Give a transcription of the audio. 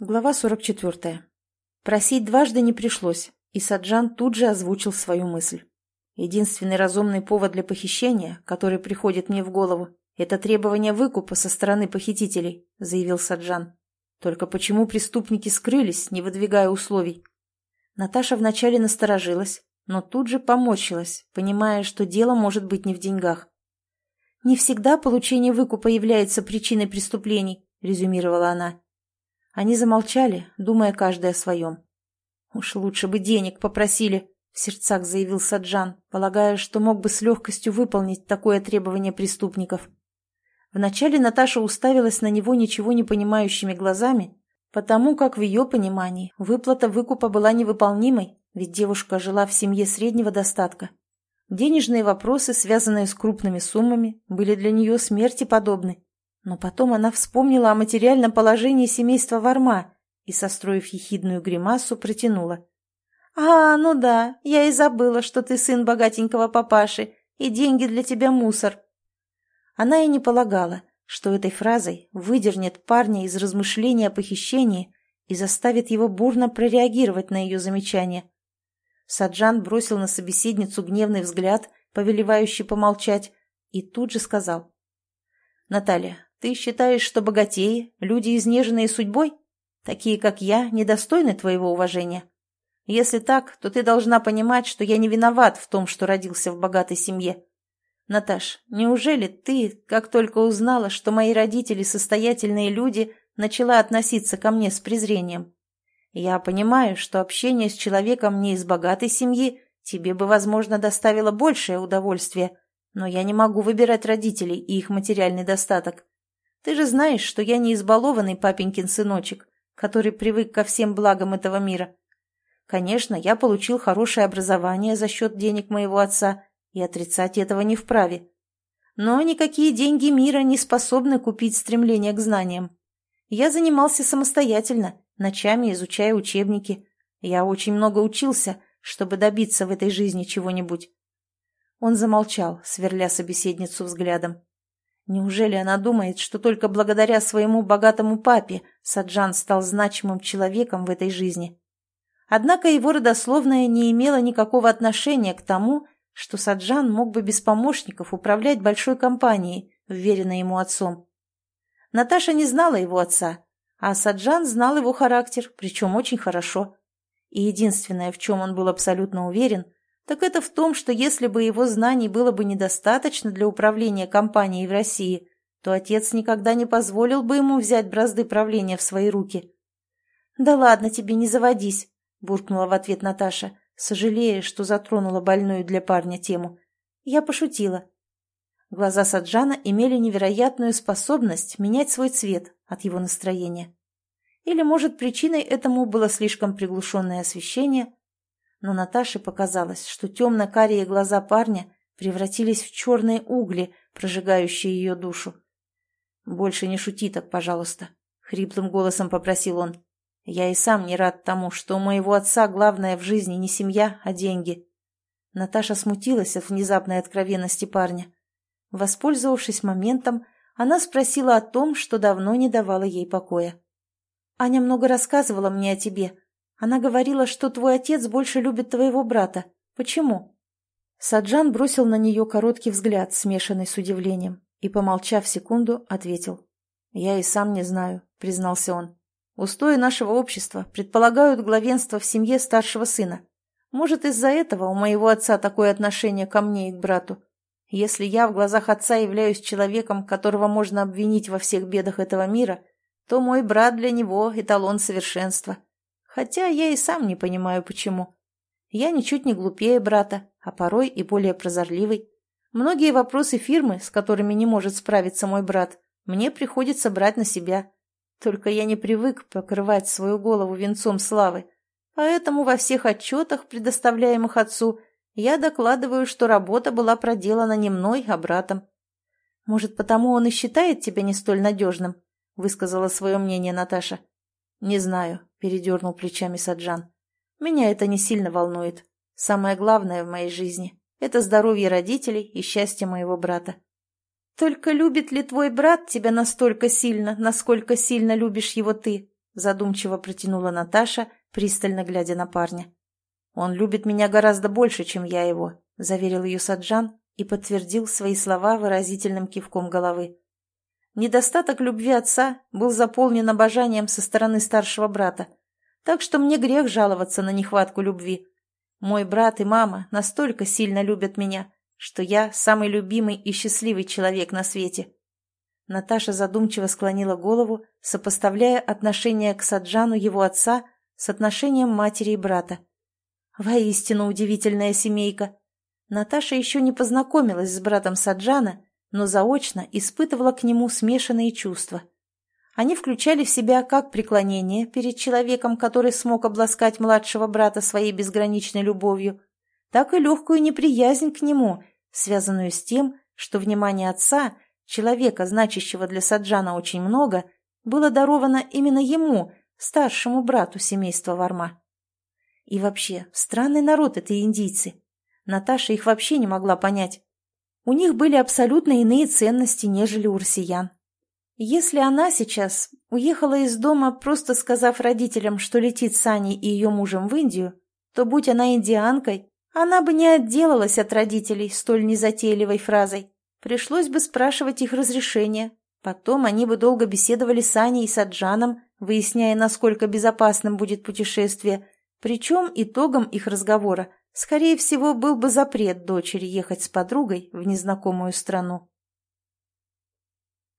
Глава 44. Просить дважды не пришлось, и Саджан тут же озвучил свою мысль. Единственный разумный повод для похищения, который приходит мне в голову, это требование выкупа со стороны похитителей, заявил Саджан. Только почему преступники скрылись, не выдвигая условий? Наташа вначале насторожилась, но тут же поморщилась, понимая, что дело может быть не в деньгах. «Не всегда получение выкупа является причиной преступлений», — резюмировала она. Они замолчали, думая каждый о своем. «Уж лучше бы денег попросили», — в сердцах заявил Саджан, полагая, что мог бы с легкостью выполнить такое требование преступников. Вначале Наташа уставилась на него ничего не понимающими глазами, потому как в ее понимании выплата выкупа была невыполнимой, ведь девушка жила в семье среднего достатка. Денежные вопросы, связанные с крупными суммами, были для нее смерти подобны. Но потом она вспомнила о материальном положении семейства Варма и, состроив ехидную гримасу, протянула. «А, ну да, я и забыла, что ты сын богатенького папаши, и деньги для тебя мусор». Она и не полагала, что этой фразой выдернет парня из размышления о похищении и заставит его бурно прореагировать на ее замечание. Саджан бросил на собеседницу гневный взгляд, повелевающий помолчать, и тут же сказал. «Наталья, ты считаешь, что богатеи, люди, изнеженные судьбой, такие, как я, недостойны твоего уважения? Если так, то ты должна понимать, что я не виноват в том, что родился в богатой семье. Наташ, неужели ты, как только узнала, что мои родители состоятельные люди, начала относиться ко мне с презрением? Я понимаю, что общение с человеком не из богатой семьи тебе бы, возможно, доставило большее удовольствие, но я не могу выбирать родителей и их материальный достаток. Ты же знаешь, что я не избалованный папенькин сыночек, который привык ко всем благам этого мира. Конечно, я получил хорошее образование за счет денег моего отца, и отрицать этого не вправе. Но никакие деньги мира не способны купить стремление к знаниям. Я занимался самостоятельно, ночами изучая учебники. Я очень много учился, чтобы добиться в этой жизни чего-нибудь. Он замолчал, сверля собеседницу взглядом. Неужели она думает, что только благодаря своему богатому папе Саджан стал значимым человеком в этой жизни? Однако его родословная не имела никакого отношения к тому, что Саджан мог бы без помощников управлять большой компанией, вверенной ему отцом. Наташа не знала его отца, а Саджан знал его характер, причем очень хорошо. И единственное, в чем он был абсолютно уверен – так это в том, что если бы его знаний было бы недостаточно для управления компанией в России, то отец никогда не позволил бы ему взять бразды правления в свои руки. «Да ладно тебе, не заводись», — буркнула в ответ Наташа, сожалея, что затронула больную для парня тему. «Я пошутила». Глаза Саджана имели невероятную способность менять свой цвет от его настроения. Или, может, причиной этому было слишком приглушенное освещение, но Наташе показалось, что темно-карие глаза парня превратились в черные угли, прожигающие ее душу. «Больше не шути так, пожалуйста», — хриплым голосом попросил он. «Я и сам не рад тому, что у моего отца главное в жизни не семья, а деньги». Наташа смутилась от внезапной откровенности парня. Воспользовавшись моментом, она спросила о том, что давно не давало ей покоя. «Аня много рассказывала мне о тебе», она говорила, что твой отец больше любит твоего брата. Почему?» Саджан бросил на нее короткий взгляд, смешанный с удивлением, и, помолчав секунду, ответил. «Я и сам не знаю», — признался он. «Устои нашего общества предполагают главенство в семье старшего сына. Может, из-за этого у моего отца такое отношение ко мне и к брату. Если я в глазах отца являюсь человеком, которого можно обвинить во всех бедах этого мира, то мой брат для него эталон совершенства. Хотя я и сам не понимаю, почему. Я ничуть не глупее брата, а порой и более прозорливый. Многие вопросы фирмы, с которыми не может справиться мой брат, мне приходится брать на себя. Только я не привык покрывать свою голову венцом славы. Поэтому во всех отчетах, предоставляемых отцу, я докладываю, что работа была проделана не мной, а братом. Может, потому он и считает тебя не столь надежным? Высказала свое мнение Наташа. Не знаю. — передернул плечами Саджан. «Меня это не сильно волнует. Самое главное в моей жизни — это здоровье родителей и счастье моего брата». «Только любит ли твой брат тебя настолько сильно, насколько сильно любишь его ты?» — задумчиво протянула Наташа, пристально глядя на парня. «Он любит меня гораздо больше, чем я его», — заверил ее Саджан и подтвердил свои слова выразительным кивком головы. Недостаток любви отца был заполнен обожанием со стороны старшего брата, так что мне грех жаловаться на нехватку любви. Мой брат и мама настолько сильно любят меня, что я самый любимый и счастливый человек на свете. Наташа задумчиво склонила голову, сопоставляя отношение к Саджану его отца с отношением матери и брата. Воистину удивительная семейка. Наташа еще не познакомилась с братом Саджана, но заочно испытывала к нему смешанные чувства. Они включали в себя как преклонение перед человеком, который смог обласкать младшего брата своей безграничной любовью, так и легкую неприязнь к нему, связанную с тем, что внимание отца, человека, значащего для Саджана очень много, было даровано именно ему, старшему брату семейства Варма. И вообще, странный народ это индийцы. Наташа их вообще не могла понять. У них были абсолютно иные ценности, нежели у россиян. Если она сейчас уехала из дома, просто сказав родителям, что летит с Аней и ее мужем в Индию, то, будь она индианкой, она бы не отделалась от родителей столь незатейливой фразой. Пришлось бы спрашивать их разрешения. Потом они бы долго беседовали с Аней и Саджаном, выясняя, насколько безопасным будет путешествие, причем итогом их разговора, скорее всего, был бы запрет дочери ехать с подругой в незнакомую страну.